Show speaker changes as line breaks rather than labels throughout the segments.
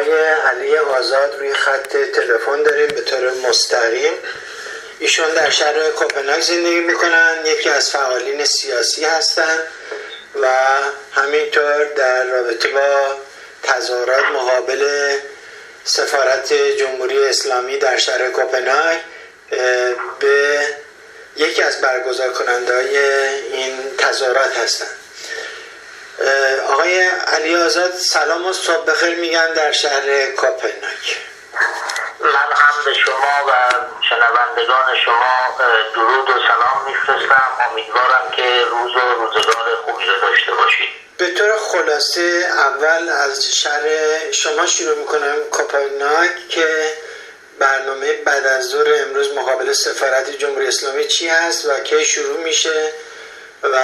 آقای علی آزاد روی خط تلفن داریم به طور مستقیم. ایشون در شهر کوپنهاگ زندگی می‌کنن. یکی از فعالین سیاسی هستند و همینطور در رابطه با تظاهرات مقابل سفارت جمهوری اسلامی در شهر کوپنهاگ به یکی از برگزار کننده این تظاهرات هستند آقای علی آزاد سلام و صبح بخیر میگن در شهر کوپنهاگ
من هم به شما و شنوندگان شما درود و سلام میفرستم. امیدوارم که روز و روزگار خوبی رو داشته باشید.
به طور خلاصه اول از شهر شما شروع می‌کنم کوپنهاگ که برنامه بعد از ظهر امروز مقابل سفارت جمهوری اسلامی چی هست و کی شروع میشه و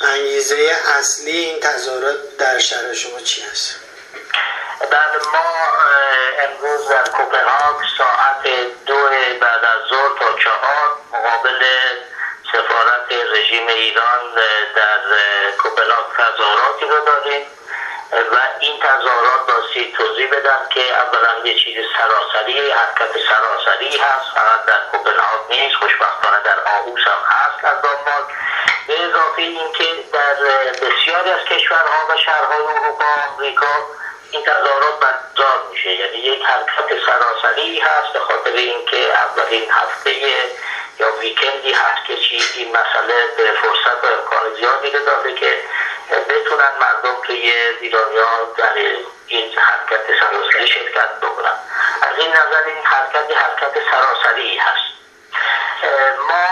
انگیزه اصلی این تظاهرات در شهر شما چی هست؟
بعد ما امروز در کوپنهاگ ساعت دو بعد از ظهر تا چهار مقابل سفارت رژیم ایران در کوپنهاگ تظاهراتی رو داریم و این تظاهرات باستی توضیح بدم که اولا یه چیز سراسری حرکت سراسری هست فقط در کوپنهاگ نیست خوشبختانه در آهوس هم هست از دانمارک. به اضافه اینکه در بسیاری از کشورها و شهرهای اروپا آمریکا این تظاهرات برگزار میشه. یعنی یک حرکت سراسری هست به خاطر اینکه اولین هفته یا ویکندی هست که چی این مسئله به فرصت و امکان زیادی داده که بتونن مردم توی ایرانیا در این حرکت سراسری شرکت بکنن. از این نظر این حرکت حرکت سراسری هست. ما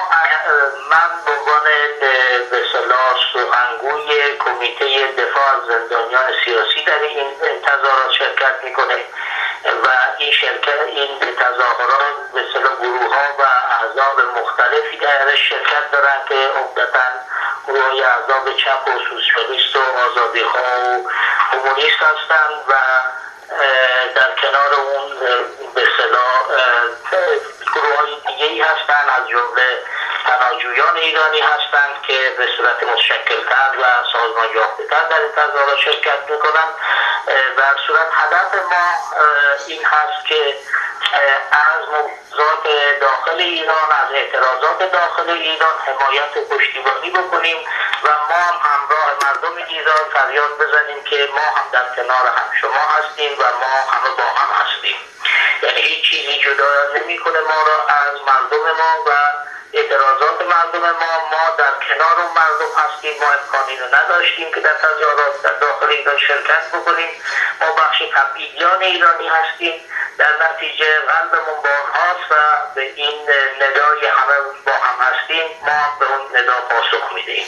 من به عنوان به صلاح سخنگوی کمیته دفاع زندانیان سیاسی در این تظاهرات شرکت می‌کنه و این شرکت این تظاهرات به گروه ها و احزاب مختلفی در شرکت دارن که عمدتا گروه احزاب چپ و سوسیالیست و آزادی ها و کمونیست هستند و در کنار اون به صلاح گروه های دیگه ای هستند از جمله پناهجویان ایرانی هستند که به صورت متشکلتر و سازمان یافتهتر در این تظاهرات شرکت می‌کنند در صورت هدف ما این هست که موضوعات داخل ایران از اعتراضات داخل ایران حمایت پشتیبانی بکنیم و ما هم همراه مردم ایران فریاد بزنیم که ما هم در کنار هم شما هستیم و ما همه با هم هستیم. یعنی هیچ چیزی جدا نمی‌کنه ما را از مردم ما و اعتراضات مردم ما. ما در کنار اون مردم هستیم ما امکانی رو نداشتیم که در تظاهرات در داخل ایران شرکت بکنیم. ما بخش تبعیدیان ایرانی هستیم. در نتیجه قلبمون با هاست و به این ندای همه با هم هستیم ما به اون ندا پاسخ می‌دهیم.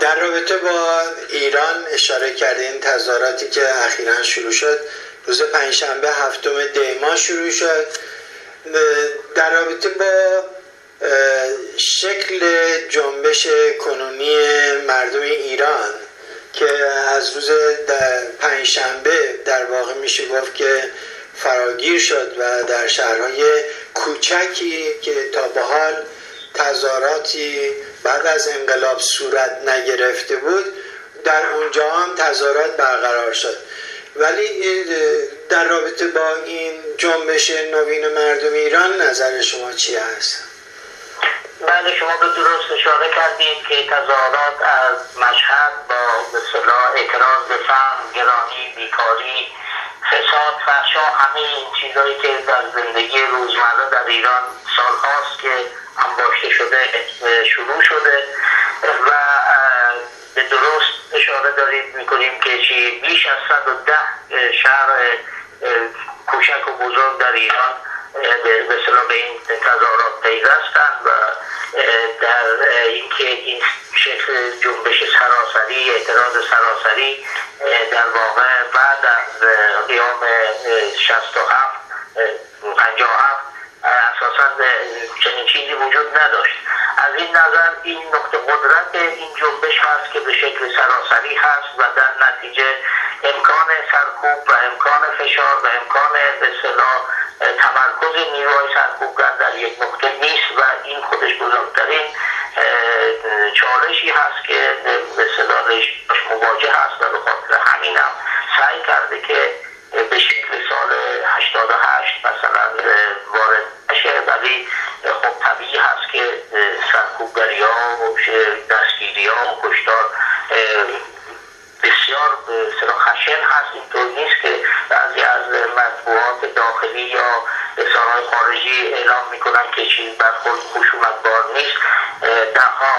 در رابطه با ایران اشاره کردین تظاهراتی که اخیرا شروع شد روز پنجشنبه هفتم دیما شروع شد. در رابطه با شکل جنبش کنونی مردم ایران که از روز پنجشنبه در واقع میشه گفت که فراگیر شد و در شهرهای کوچکی که تا به حال تظاهراتی بعد از انقلاب صورت نگرفته بود در اونجا هم تظاهرات برقرار شد ولی در رابطه با این جنبش نوین مردم ایران نظر شما چی هست؟
بله شما به درست اشاره کردید که تظاهرات از مشهد با به اعتراض به فهم گرانی بیکاری فساد فحشا همه این چیزهایی که در زندگی روزمره در ایران سالهاست که انباشته شده شروع شده و به درست اشاره دارید می‌کنیم که چی؟ بیش از 110 شهر کوچک و بزرگ در ایران به به این تظاهرات پیوستند و در اینکه این شکل جنبش سراسری اعتراض سراسری در واقع بعد از قیام 67 57 اساسا چنین چیزی وجود نداشت. از این نظر این نقطه قدرت این جنبش هست که به شکل سراسری هست و در نتیجه امکان سرکوب و امکان فشار و امکان به تمرکز نیروهای سرکوبگر در یک نقطه نیست و این خودش بزرگترین چالشی هست که به صلاح مواجه هست و به خاطر همین سعی کرده که به شکل سال 88 مثلا وارد نشه. ولی خب طبیعی هست که سرکوبگری ها و دستگیری ها و کشتار بسیار خشن هست. خارجی اعلام می‌کنن که چیز برخورد خشونت بار نیست. ها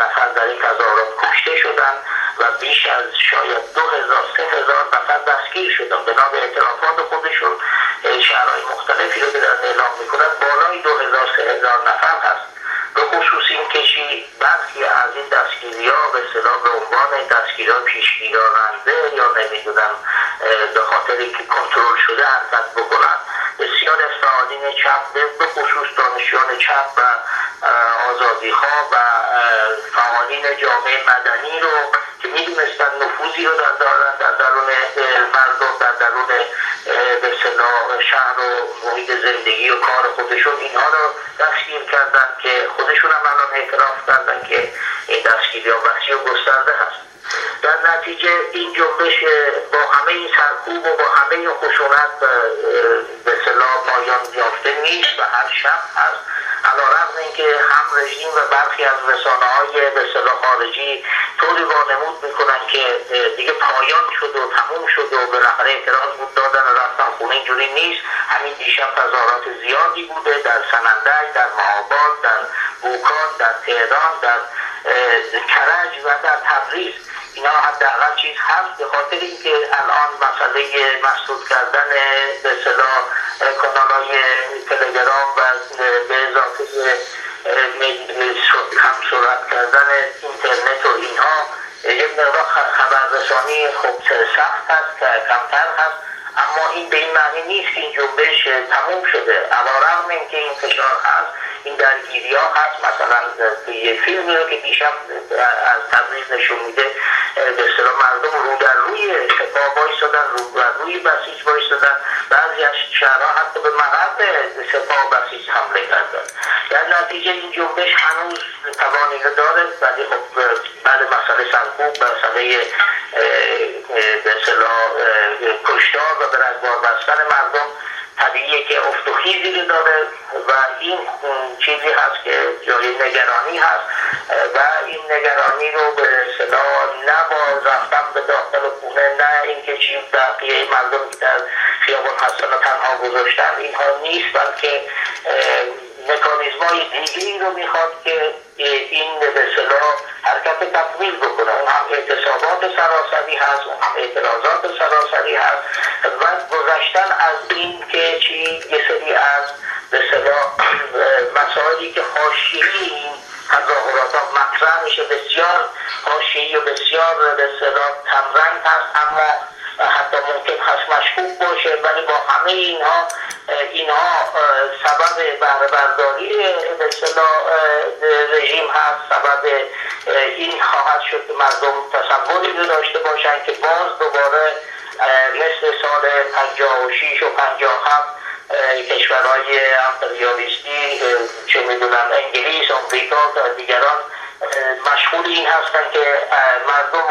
نفر در این تظاهرات کشته شدن و بیش از شاید دو هزار سه هزار نفر دستگیر شدن. به نام اعترافات خودشون شهرهای مختلفی رو که در اعلام می‌کنن بالای دو هزار سه هزار نفر هست. به خصوص این کشی برخی از این دستگیری ها به صلاح به عنوان دستگیری ها پیشگیراننده یا نمی‌دونم به خاطر که کنترل شده حرکت بکنن. بسیار از فعالین چپ به خصوص دانشیان چپ و آزادی ها و فعالین جامعه مدنی رو که می‌دونستن نفوذی رو در دارن در درون مردم در درون به شهر و محیط زندگی و کار خودشون اینها رو دستگیر کردن که خودشون هم الان اعتراف کردن که این دستگیری ها وسیع و گسترده هست. در نتیجه این جنبش با همه این سرکوب و با همه این خشونت به صلاح پایان یافته نیست و هر شب هست. علا رقم اینکه هم رژیم و برخی از رسانه های به خارجی طوری وانمود می‌کنن که دیگه پایان شد و تموم شد و بالاخره اعتراض بود دادن و رفتن خونه اینجوری نیست. همین دیشب تظاهرات زیادی بوده در سنندج در معاباد در بوکان در تهران در کرج و در تبریز. اینا حداقل چیز هست به خاطر اینکه الان مسئله مسدود کردن به صلاح کانال های تلگرام و به اضافه هم سرعت کردن اینترنت و اینها یک مقدار خبررسانی خوب سخت هست کمتر هست اما این به این معنی نیست که این جنبش تموم شده. علا رغم اینکه این فشار هست این درگیری ها هست. مثلا یه فیلمی رو که دیشب از تبریز نشون میده به اصطلاح مردم رو در روی سپاه بایستادن رو در روی بسیج بایستادن بعضی از شهرها حتی به مقب سپاه بسیج حمله کردن. در نتیجه این جنبش هنوز توانی داره ولی خب بعد مسئله سرکوب مسئله به اصطلاح کشتار و به رگبار بستن مردم طبیعیه که افت داره و این چیزی هست که جای نگرانی هست و این نگرانی رو به صدا نه با رفتن به داخل خونه نه اینکه چی بقیه مردم در خیابان هستن و تنها گذاشتن. اینها نیست بلکه مکانیزم های دیگری رو می‌خواد که این به حرکت تکمیل بکنه. اون هم اعتصابات سراسری هست اون هم اعتراضات سراسری هست. و گذشتن از این که چی؟ یه سری از به مسائلی که حاشیه‌ای این تظاهرات ها مطرح میشه بسیار حاشیه‌ای و بسیار به صلاح کمرنگ هست اما حتی ممکن هست مشکوک باشه ولی با همه اینها اینها سبب بهره برداری رژیم هست. سبب این خواهد شد که مردم تصوری داشته باشن که باز دوباره مثل سال 56 و 57 کشورهای امپریالیستی چه می‌دونم انگلیس آمریکا و دیگران مشغول این هستن که مردم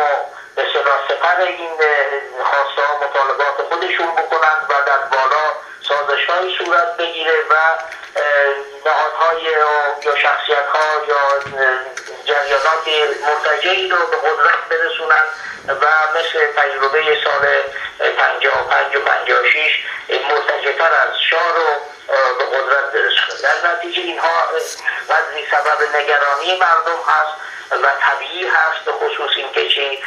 به سپر این خواسته ها مطالبات خودشون بکنن و در بالا سازش های صورت بگیره و نهادهای یا شخصیت ها یا جریانات مرتجعی رو به قدرت برسونن و مثل تجربه سال 55 و 56 مرتجعتر از شاه رو به قدرت برسونن. در نتیجه اینها وضعی سبب نگرانی مردم هست و طبیعی هست به خصوص اینکه چی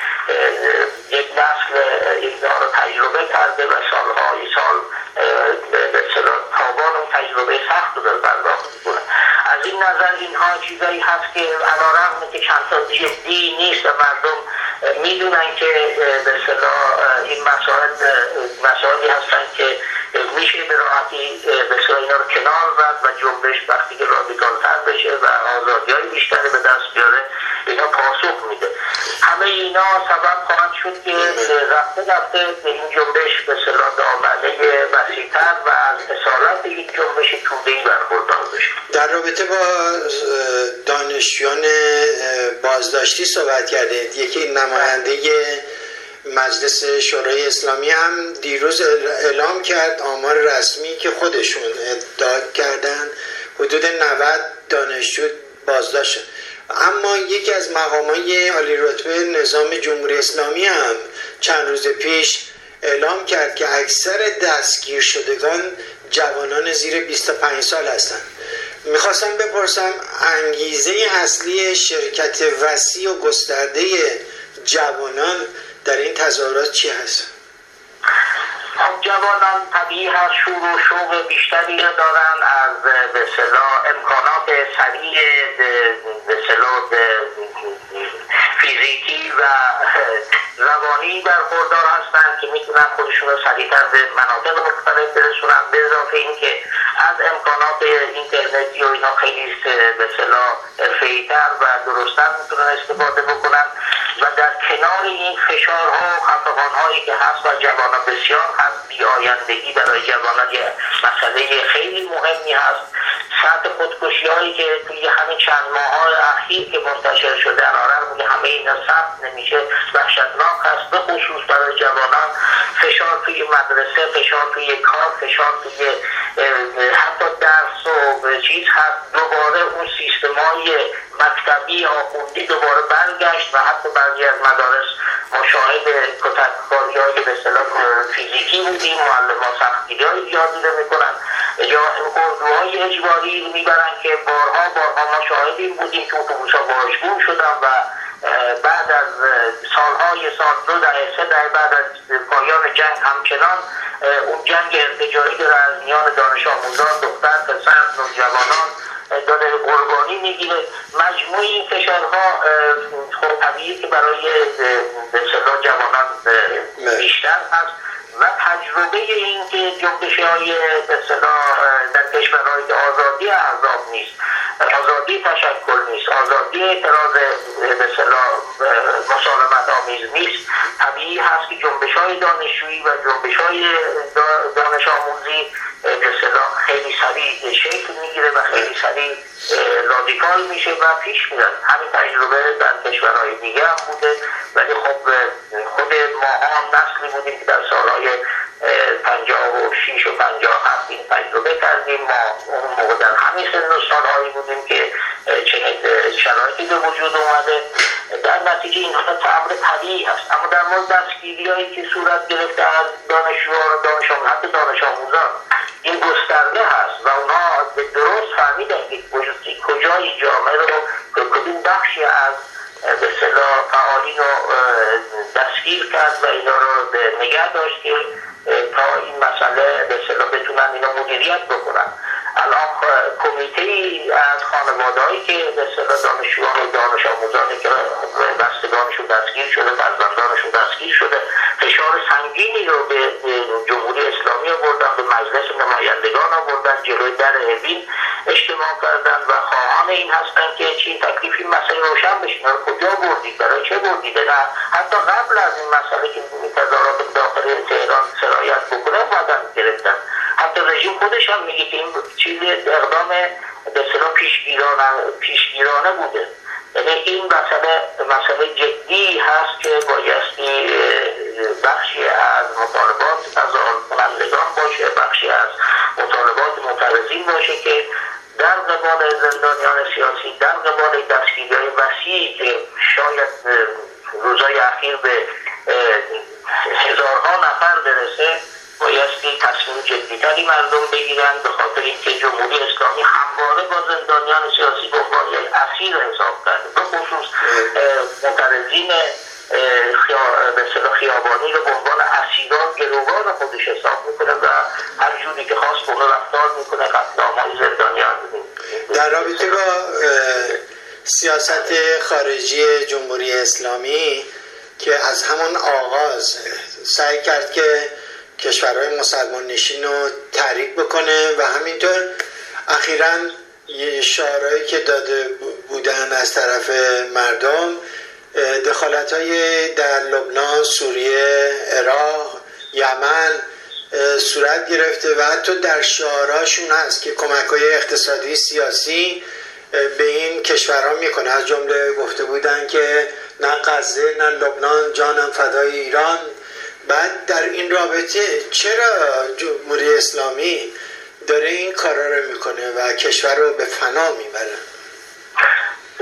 یک نسل اینها رو تجربه کرده و سالهای سال به تابان اون تجربه سخت رو برداشت می‌کنه. از این نظر اینها چیزایی هست که علا رقم که چند جدی نیست و مردم می‌دونن که به این مسائل مسائلی هستن که میشه به راحتی به اینا رو کنار رد و جنبش وقتی که رادیکال تر بشه و آزادی های بیشتری به دست بیاره. اینا پاسخ میده. همه اینا سبب خواهد شد که رفته رفته به این جنبش به صلاح دامنه وسیعتر و از اصالت این جنبش ای برخوردار بشه.
در رابطه با دانشجویان بازداشتی صحبت کردید. یکی نماینده مجلس شورای اسلامی هم دیروز اعلام کرد آمار رسمی که خودشون ادعا کردن حدود 90 دانشجو بازداشت اما یکی از مقام های عالی رتبه نظام جمهوری اسلامی هم چند روز پیش اعلام کرد که اکثر دستگیر شدگان جوانان زیر 25 سال هستند می‌خواستم بپرسم انگیزه اصلی شرکت وسیع و گسترده جوانان در این تظاهرات چی هست؟
خب جوانان طبیعی هست شور و شوق بیشتری دارن از به امکانات سریع به فیزیکی و روانی برخوردار هستند که می‌تونن خودشون رو سریعتر به مناطق مختلف برسونن. به اضافه اینکه از امکانات اینترنتی و اینا خیلی به صلاح و درستتر می‌تونن استفاده بکنن. و در کنار این فشارها و خفقانهایی که هست و جوانان بسیار هست بیایندگی برای جوانان یه مسئله خیلی مهمی هست. سطح خودکشی هایی که توی همین چند ماه اخیر که منتشر شده الان که همه اینا ثبت نمیشه وحشتناک هست به خصوص برای جوانان. فشار توی مدرسه فشار توی کار فشار توی حتی درس و چیز هست. دوباره اون سیستم های مکتبی آخوندی دوباره برگشت و حتی بعضی از مدارس مشاهد کتککاری های به فیزیکی بودیم معلم ها سختگیری های رو می‌کنن. یا اردوهای اجباری می‌برن که بارها بارها ما بودیم که اتوبوس ها باشگون شدن و بعد از سالهای سال دو دهه سه دهه بعد از پایان جنگ همچنان اون جنگ ارتجایی داره از میان دانش آموزان دختر پسر نوجوانان داره قربانی می‌گیره. مجموع این فشارها خب طبیعی که برای به جوانان بیشتر هست و تجربه این که جنبش های در کشورهای آزادی احزاب نیست. آزادی تشکل نیست. آزادی اعتراض به مسالمت آمیز نیست. طبیعی هست که جنبش های دانشجویی و جنبش های دانش آموزی به خیلی سریع شکل می‌گیره و خیلی سریع رادیکال میشه و پیش میرن همین تجربه در کشورهای دیگه هم بوده. ولی خب خود ما هم نسلی بودیم که در سالهای پنجاه و شیش و پنجاه هفت این تجربه کردیم. ما اون موقع در همین سن و سالهایی بودیم که چنین شرایطی به وجود اومده. در نتیجه این حالت امر طبیعی هست اما در مورد دستگیری هایی که صورت گرفته از دانشجوها و دانش حتی دانش آموزان این گسترده هست و اونها به درست فهمیدن که کجای جامعه رو کدوم بخشی از به صلاح فعالین رو دستگیر کرد و اینا رو نگه داشت که تا این مسئله به صلاح بتونن اینا مدیریت بکنن الان کمیته از خانواده که به صلاح دانشجویان و دانش آموزانی که بستگانشون دستگیر شده فرزندانشون دستگیر شده فشار سنگینی رو به جمهوری اسلامی آوردن به مجلس نمایندگان آوردن جلوی در اوین اجتماع کردن و خواهان این هستن که چین تکلیف روشن بشین. کجا بردید برای چه بردید نه. حتی قبل از این مسئله که تظاهرات داخل تهران سرایت بکنه اومدن گرفتن. حتی رژیم خودش هم میگه که این چیز اقدام به پیشگیرانه پیشگیرانه بوده. یعنی این مسئله مسئله جدی هست که بایستی بخشی از مطالبات از کنندگان باشه بخشی از مطالبات معترضین باشه که در قبال زندانیان سیاسی در قبال دستگیری های وسیعی که شاید روزای اخیر به هزارها نفر برسه بایستی تصمیم جدیتری مردم بگیرن به خاطر اینکه جمهوری اسلامی همواره با زندانیان سیاسی به عنوان اسیر حساب کرده. به خصوص معترضین به خیابانی رو به عنوان اسیران گروگان خودش حساب می‌کنه و هر جوری که خواست اونو رفتار می‌کنه های زندانیان
در رابطه با سیاست خارجی جمهوری اسلامی که از همون آغاز سعی کرد که کشورهای مسلمان نشین رو تحریک بکنه و همینطور اخیرا شعارهایی که داده بودن از طرف مردم دخالت های در لبنان، سوریه، عراق، یمن صورت گرفته و حتی در شعارهاشون هست که کمک های اقتصادی سیاسی به این کشورها می‌کنه. از جمله گفته بودن که نه غزه نه لبنان جانم فدای ایران. بعد در این رابطه چرا جمهوری اسلامی داره این کارا رو می‌کنه و کشور رو به فنا می‌بره؟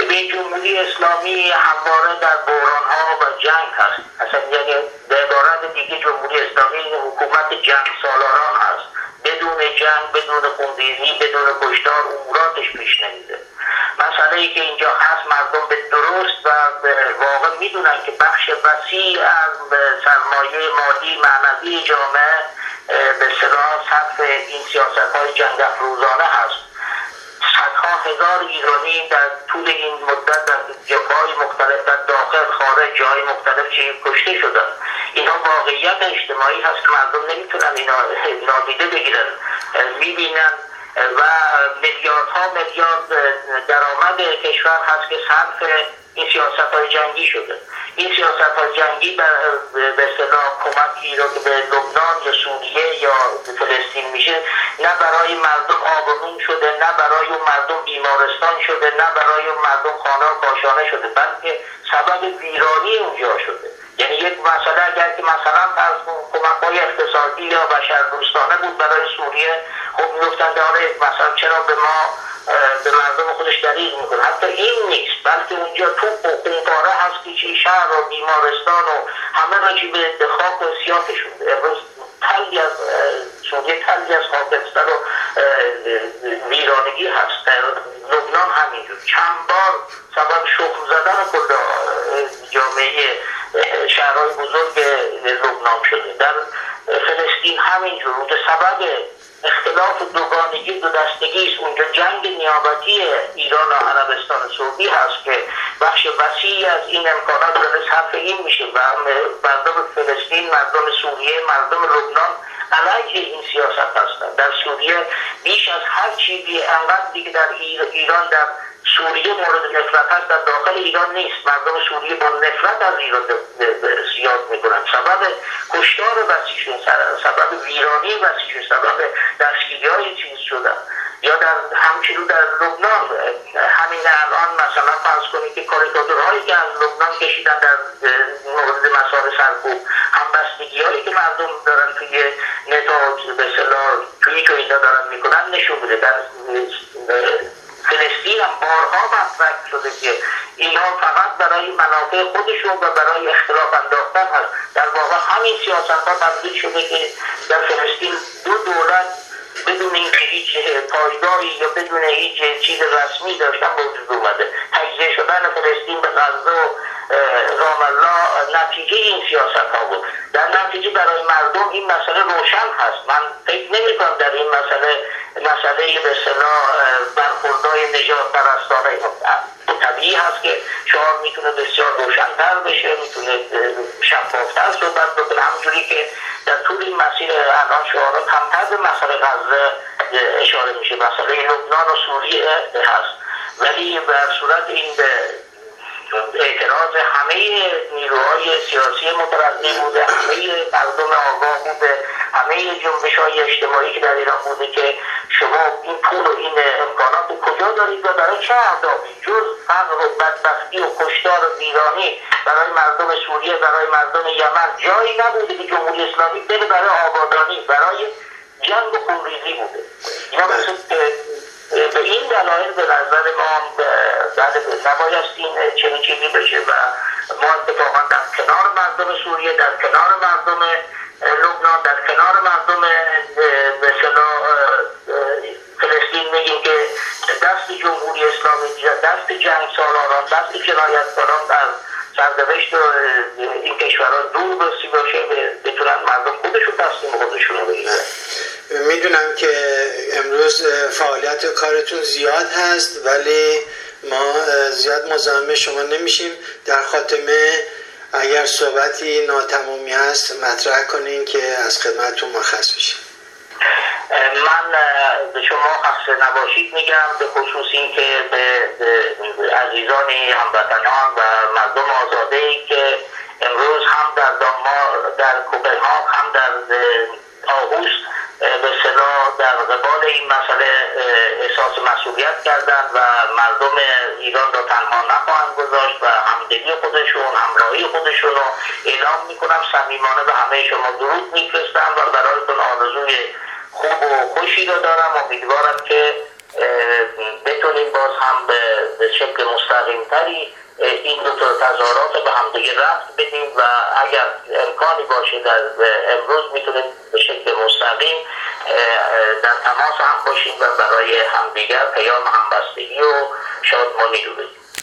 به جمهوری اسلامی همواره در بحران ها و جنگ هست. اصلا یعنی به عبارت دیگه جمهوری اسلامی حکومت جنگ سالاران هست. بدون جنگ بدون خونریزی بدون کشتار اموراتش پیش نمیده مسئله ای که اینجا هست مردم به درست و به واقع می‌دونن که بخش وسیع از سرمایه مالی معنوی جامعه به صلاح صرف این سیاست های جنگ افروزانه هست. صدها هزار ایرانی در طول این مدت در جبهای مختلف در داخل خارج جای مختلف کشته شدن. اینا واقعیت اجتماعی هست که مردم نمی‌تونن اینا نادیده بگیرن. می‌بینن و میلیاردها میلیارد درآمد کشور هست که صرف این سیاست های جنگی شده. این سیاست های جنگی به اصطلاح کمکی رو که به لبنان یا سوریه یا فلسطین میشه نه برای مردم آبرون شده نه برای مردم بیمارستان شده نه برای مردم خانه و کاشانه شده بلکه سبب ویرانی اونجا شده. یعنی یک مسئله اگر که مثلا از کمک های اقتصادی یا بشر دوستانه بود برای سوریه خب می‌گفتن داره مثلا چرا به ما به مردم خودش دریغ می‌کنه. حتی این نیست. بلکه اونجا تو و هست که شهر و بیمارستان و همه را چی به خاک و سیاه شده امروز تلی از سوریه تلی از خاکستر و ویرانگی هست. لبنان همینجور. چند بار سبب شخم زدن کل جامعه شهرهای بزرگ لبنان شده. در فلسطین همینجور. اونجا سبب اختلاف دوگانگی دو دستگی است اونجا جنگ نیابتی ایران و عربستان سعودی هست که بخش وسیعی از این امکانات داره صرف این میشه. و مردم فلسطین مردم سوریه مردم لبنان علیه این سیاست هستند. در سوریه بیش از هر چیزی انقدر دیگه در ایران در سوریه مورد نفرت هست در داخل ایران نیست. مردم سوریه با نفرت از ایران سبب کشتار وسیعشون سبب ویرانی وسیعشون سبب دستگیری های چیز شدن. یا در همچنین در لبنان همین الان مثلا فرض کنید که کاریکاتورهایی که از لبنان کشیدن در مورد مسائل سرکوب. همبستگی هایی که مردم دارن توی نتا به توی توی دارن می‌کنن نشون بده در فلسطین هم بارها مطرح شده که اینا فقط برای منافع خودشون و برای اختلاف انداختن هست. در واقع همین سیاست ها تبدیل شده که در فلسطین دو دولت بدون اینکه هیچ پایداری یا بدون هیچ چیز رسمی داشتن وجود اومده. تجزیه شدن فلسطین به غزه و رام الله نتیجه این سیاست ها بود. در نتیجه برای مردم این مسئله روشن هست. من فکر نمی کنم در این مسئله مسئله به صلاح برخوردهای نجات پرستانه طبیعی هست که شعار می‌تونه بسیار روشنتر بشه می‌تونه شفافتر صحبت بکنه. همونجوری که در طول این مسیر الان شعارها کمتر به مسئله غزه اشاره میشه. مسئله لبنان و سوریه هست. ولی بر صورت این به اعتراض همه نیروهای سیاسی مترقی بوده همه مردم آگاه بوده همه جنبش های اجتماعی که در ایران بوده که شما این پول و این امکانات کجا دارید و برای چه اهدافی؟ جز فقر و بدبختی و کشتار و ویرانی برای مردم سوریه برای مردم یمن جایی نبوده که جمهوری اسلامی بره برای آبادانی برای جنگ و خونریزی بوده. اینا مثل به این دلایل به نظر ما نبایست این چنین چیزی بشه و ما اتفاقا در کنار مردم سوریه در کنار مردم لبنان در کنار مردم به فلسطین میگیم که دست جمهوری اسلامی دست جنگ سالاران دست جنایتکاران در سرنوشت این کشورها دور بسی باشه بتونن مردم خودشون تصمیم خودشون رو بگیرن.
می‌دونم که امروز فعالیت کارتون زیاد هست ولی ما زیاد مزاحم شما نمیشیم. در خاتمه اگر صحبتی ناتمامی هست مطرح کنین که از خدمتتون مرخص بشیم.
من به شما خسته نباشید میگم به خصوص اینکه به عزیزان هموطنان و مردم آزاده ای که امروز هم در دانمار در کوپنهاگ هم در آغوست به صدا در قبال این مسئله احساس مسئولیت کردن و مردم ایران را تنها نخواهند گذاشت و همدلی خودشون همراهی خودشون رو اعلام می‌کنم. صمیمانه به همه شما درود میفرستم و برایتون آرزوی خوب و خوشی رو دارم. امیدوارم که بتونیم باز هم به شکل مستقیم مستقیمتری این دو تا تظاهرات به همدیگه رفت بدیم و اگر امکانی باشه در امروز می‌تونیم به شکل مستقیم در تماس هم باشیم و برای همدیگر پیام همبستگی و شادمانی رو بدیم.